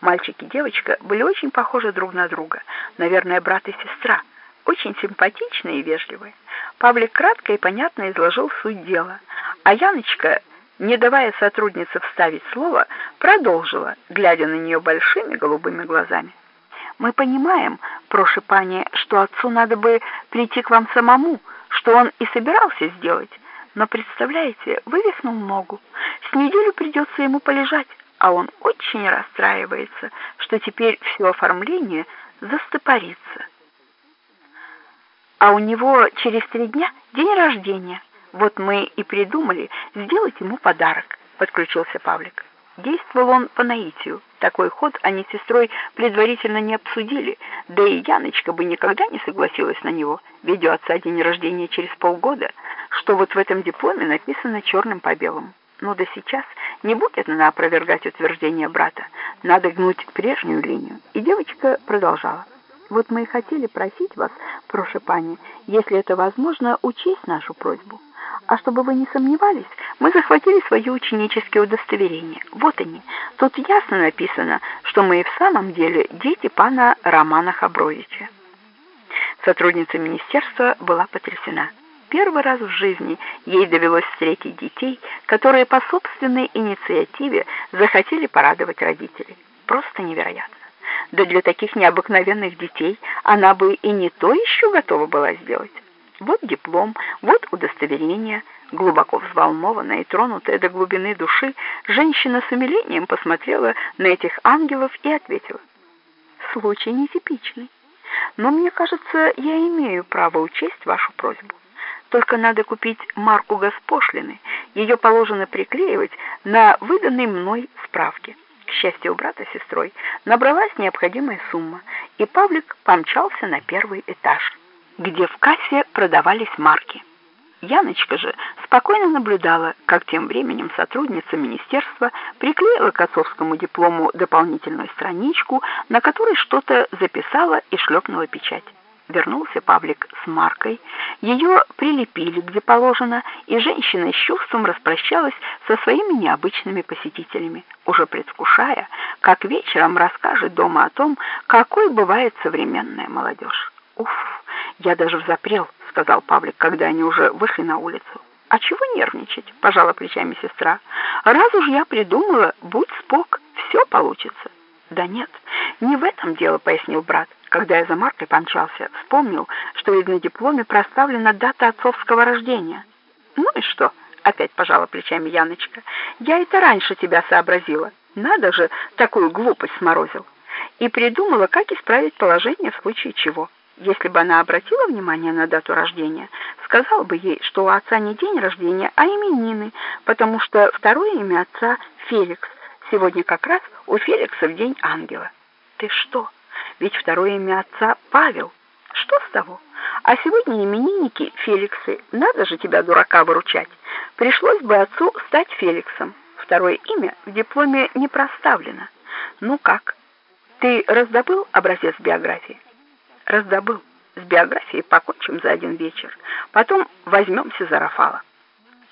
Мальчик и девочка были очень похожи друг на друга, наверное, брат и сестра, очень симпатичные и вежливые. Павлик кратко и понятно изложил суть дела, а Яночка, не давая сотруднице вставить слово, продолжила, глядя на нее большими голубыми глазами. Мы понимаем, прошипание, что отцу надо бы прийти к вам самому, что он и собирался сделать. Но представляете, вывихнул ногу. С неделю придется ему полежать, а он очень расстраивается, что теперь все оформление застопорится. А у него через три дня день рождения. Вот мы и придумали сделать ему подарок, подключился Павлик. Действовал он по наитию. Такой ход они с сестрой предварительно не обсудили, да и Яночка бы никогда не согласилась на него, ведь у отца день рождения через полгода, что вот в этом дипломе написано черным по белому. Но до сейчас не будет она опровергать утверждение брата, надо гнуть прежнюю линию. И девочка продолжала. Вот мы и хотели просить вас, прошипание, если это возможно, учесть нашу просьбу. А чтобы вы не сомневались, мы захватили свои ученические удостоверения. Вот они. Тут ясно написано, что мы и в самом деле дети пана Романа Хабровича. Сотрудница министерства была потрясена. Первый раз в жизни ей довелось встретить детей, которые по собственной инициативе захотели порадовать родителей. Просто невероятно. Да для таких необыкновенных детей она бы и не то еще готова была сделать. Вот диплом, вот удостоверение. Глубоко взволнованная и тронутая до глубины души, женщина с умилением посмотрела на этих ангелов и ответила. Случай нетипичный. Но мне кажется, я имею право учесть вашу просьбу. Только надо купить марку госпошлины. Ее положено приклеивать на выданной мной справке. К счастью, у брата с сестрой набралась необходимая сумма, и Павлик помчался на первый этаж где в кассе продавались марки. Яночка же спокойно наблюдала, как тем временем сотрудница министерства приклеила к отцовскому диплому дополнительную страничку, на которой что-то записала и шлепнула печать. Вернулся Павлик с маркой, ее прилепили где положено, и женщина с чувством распрощалась со своими необычными посетителями, уже предвкушая, как вечером расскажет дома о том, какой бывает современная молодежь. Уф! Я даже взапрел, сказал Павлик, когда они уже вышли на улицу. А чего нервничать? пожала плечами сестра. Раз уж я придумала, будь спок, все получится. Да нет, не в этом дело, пояснил брат. Когда я за Маркой помчался, вспомнил, что ведь на дипломе проставлена дата отцовского рождения. Ну и что? Опять пожала плечами Яночка. Я это раньше тебя сообразила. Надо же, такую глупость сморозил. И придумала, как исправить положение в случае чего. Если бы она обратила внимание на дату рождения, сказал бы ей, что у отца не день рождения, а именины, потому что второе имя отца Феликс. Сегодня как раз у Феликса в день ангела. Ты что? Ведь второе имя отца Павел. Что с того? А сегодня именинники Феликсы. Надо же тебя, дурака, выручать. Пришлось бы отцу стать Феликсом. Второе имя в дипломе не проставлено. Ну как? Ты раздобыл образец биографии? раздобыл. С биографией покончим за один вечер. Потом возьмемся за Рафала.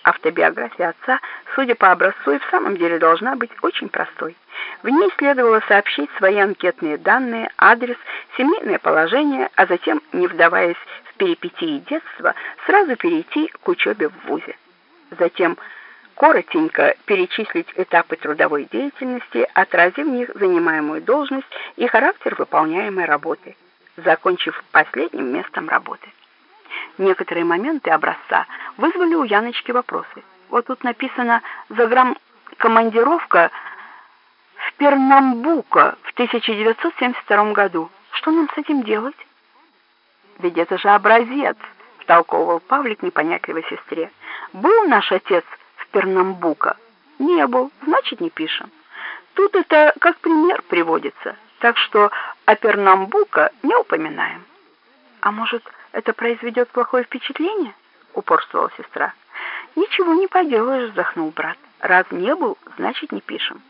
Автобиография отца, судя по образцу, и в самом деле должна быть очень простой. В ней следовало сообщить свои анкетные данные, адрес, семейное положение, а затем, не вдаваясь в перипетии детства, сразу перейти к учебе в ВУЗе. Затем коротенько перечислить этапы трудовой деятельности, отразив в них занимаемую должность и характер выполняемой работы закончив последним местом работы. Некоторые моменты образца вызвали у Яночки вопросы. Вот тут написано «Загранкомандировка в Пернамбука в 1972 году». Что нам с этим делать? Ведь это же образец, втолковывал Павлик непонятливой сестре. Был наш отец в Пернамбука? Не был, значит, не пишем. Тут это как пример приводится так что о Пернамбука не упоминаем. А может, это произведет плохое впечатление? упорствовала сестра. Ничего не поделаешь, вздохнул брат. Раз не был, значит, не пишем.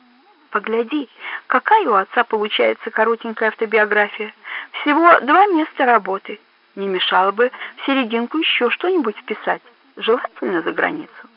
Погляди, какая у отца получается коротенькая автобиография. Всего два места работы. Не мешало бы в серединку еще что-нибудь вписать, желательно за границу.